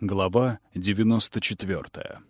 Глава 94.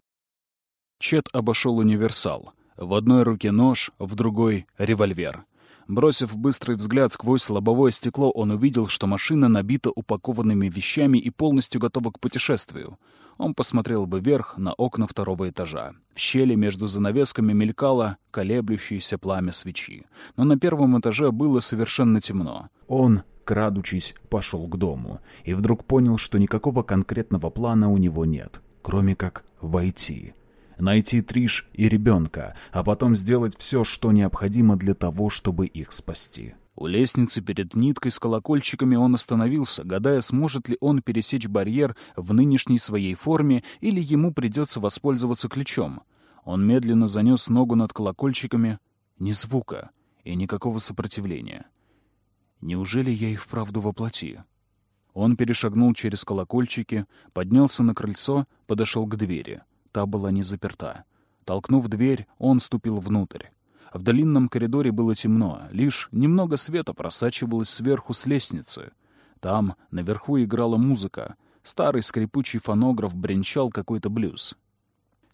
Чет обошел универсал. В одной руке нож, в другой — револьвер. Бросив быстрый взгляд сквозь лобовое стекло, он увидел, что машина набита упакованными вещами и полностью готова к путешествию. Он посмотрел бы вверх на окна второго этажа. В щели между занавесками мелькало колеблющееся пламя свечи. Но на первом этаже было совершенно темно. Он крадучись, пошел к дому и вдруг понял, что никакого конкретного плана у него нет, кроме как войти. Найти Триш и ребенка, а потом сделать все, что необходимо для того, чтобы их спасти. У лестницы перед ниткой с колокольчиками он остановился, гадая, сможет ли он пересечь барьер в нынешней своей форме или ему придется воспользоваться ключом. Он медленно занес ногу над колокольчиками. Ни звука и никакого сопротивления. Неужели я и вправду воплоти? Он перешагнул через колокольчики, поднялся на крыльцо, подошел к двери. Та была не заперта. Толкнув дверь, он ступил внутрь. В длинном коридоре было темно, лишь немного света просачивалось сверху с лестницы. Там, наверху, играла музыка. Старый скрипучий фонограф бренчал какой-то блюз.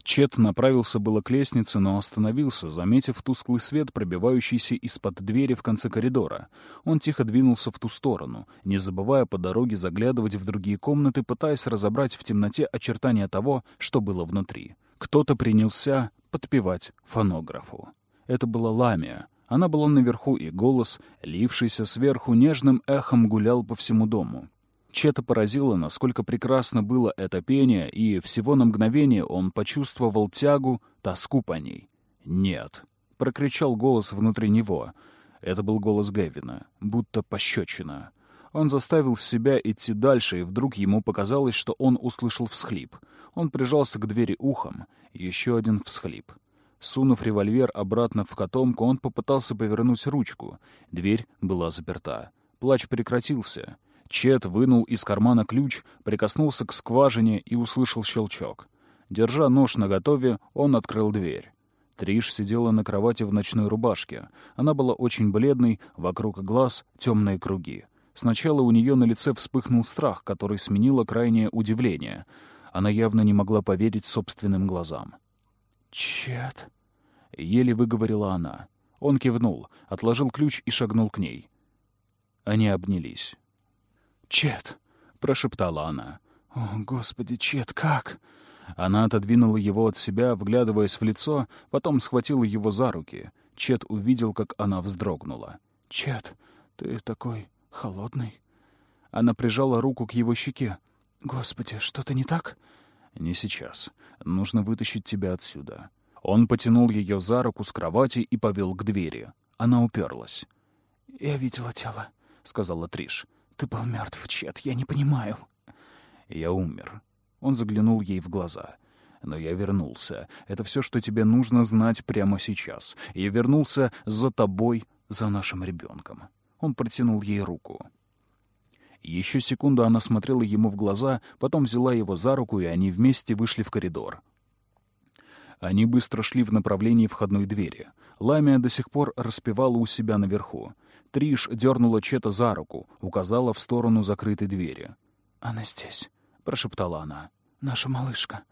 Чет направился было к лестнице, но остановился, заметив тусклый свет, пробивающийся из-под двери в конце коридора. Он тихо двинулся в ту сторону, не забывая по дороге заглядывать в другие комнаты, пытаясь разобрать в темноте очертания того, что было внутри. Кто-то принялся подпевать фонографу. Это была Ламия. Она была наверху, и голос, лившийся сверху, нежным эхом гулял по всему дому. Чета поразило, насколько прекрасно было это пение, и всего на мгновение он почувствовал тягу, тоску по ней. «Нет», — прокричал голос внутри него. Это был голос Гевина, будто пощечина. Он заставил себя идти дальше, и вдруг ему показалось, что он услышал всхлип. Он прижался к двери ухом. Еще один всхлип. Сунув револьвер обратно в котомку, он попытался повернуть ручку. Дверь была заперта. Плач прекратился. Чет вынул из кармана ключ, прикоснулся к скважине и услышал щелчок. Держа нож наготове, он открыл дверь. Триш сидела на кровати в ночной рубашке. Она была очень бледной, вокруг глаз темные круги. Сначала у нее на лице вспыхнул страх, который сменило крайнее удивление. Она явно не могла поверить собственным глазам. «Чет», — еле выговорила она. Он кивнул, отложил ключ и шагнул к ней. Они обнялись. «Чет!» — прошептала она. «О, Господи, Чет, как?» Она отодвинула его от себя, вглядываясь в лицо, потом схватила его за руки. Чет увидел, как она вздрогнула. «Чет, ты такой холодный». Она прижала руку к его щеке. «Господи, что-то не так?» «Не сейчас. Нужно вытащить тебя отсюда». Он потянул ее за руку с кровати и повел к двери. Она уперлась. «Я видела тело», — сказала Триш. «Ты был мертв, Чет, я не понимаю». «Я умер». Он заглянул ей в глаза. «Но я вернулся. Это все, что тебе нужно знать прямо сейчас. Я вернулся за тобой, за нашим ребенком». Он протянул ей руку. Еще секунду она смотрела ему в глаза, потом взяла его за руку, и они вместе вышли в коридор. Они быстро шли в направлении входной двери. Ламия до сих пор распевала у себя наверху. Триш дернула Чета за руку, указала в сторону закрытой двери. «Она здесь», — прошептала она. «Наша малышка».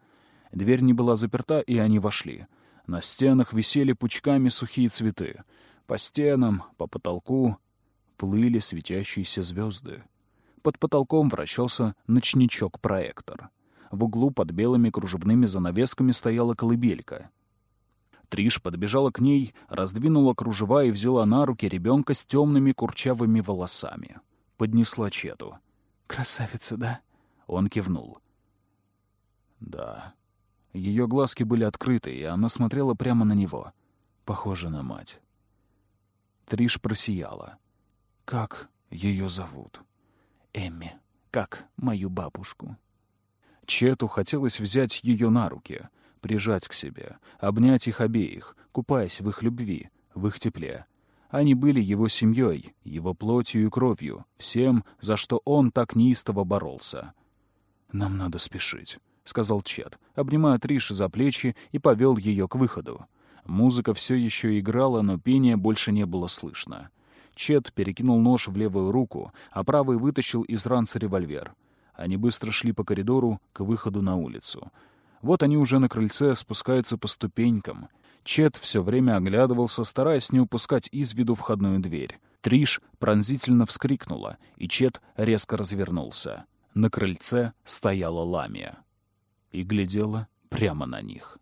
Дверь не была заперта, и они вошли. На стенах висели пучками сухие цветы. По стенам, по потолку плыли светящиеся звезды. Под потолком вращался ночничок-проектор. В углу под белыми кружевными занавесками стояла колыбелька — Триш подбежала к ней, раздвинула кружева и взяла на руки ребенка с темными курчавыми волосами. Поднесла Чету. «Красавица, да?» Он кивнул. «Да». Ее глазки были открыты, и она смотрела прямо на него. Похоже на мать. Триш просияла. «Как ее зовут?» «Эмми. Как мою бабушку». Чету хотелось взять ее на руки — прижать к себе, обнять их обеих, купаясь в их любви, в их тепле. Они были его семьей, его плотью и кровью, всем, за что он так неистово боролся. «Нам надо спешить», — сказал Чет, обнимая Триш за плечи и повел ее к выходу. Музыка все еще играла, но пения больше не было слышно. Чет перекинул нож в левую руку, а правый вытащил из ранца револьвер. Они быстро шли по коридору к выходу на улицу. Вот они уже на крыльце спускаются по ступенькам. Чет все время оглядывался, стараясь не упускать из виду входную дверь. Триш пронзительно вскрикнула, и Чет резко развернулся. На крыльце стояла Ламия и глядела прямо на них.